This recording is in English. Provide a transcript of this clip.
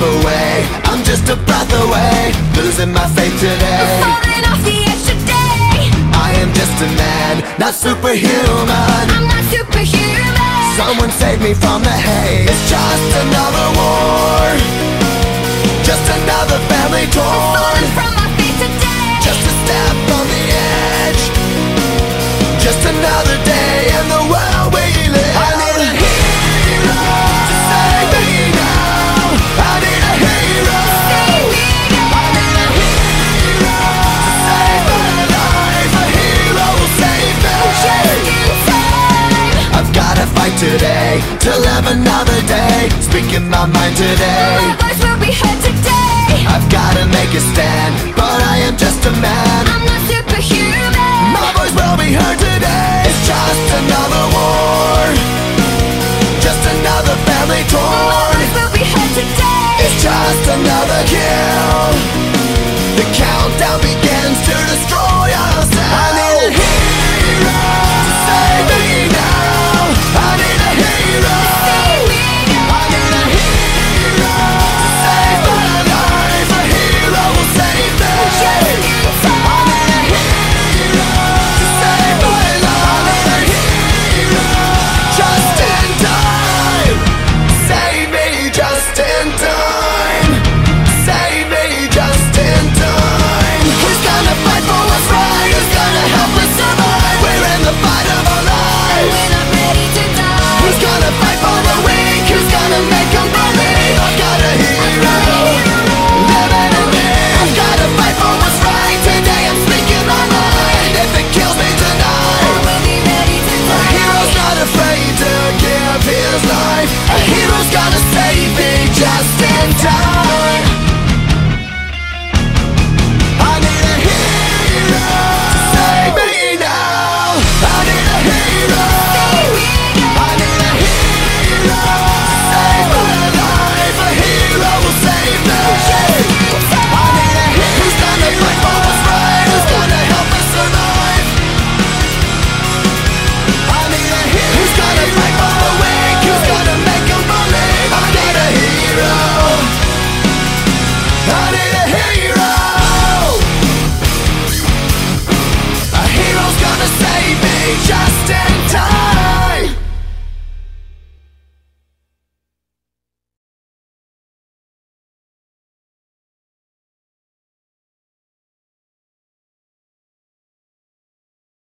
breath away. I'm just a breath away. Losing my faith today. I'm Falling off the edge today. I am just a man, not superhuman. I'm not superhuman. Someone save me from the hate It's just another war. Just another family torn. to live another day. Speaking my mind today. My voice where we head today. I've gotta make a stand But I am just a change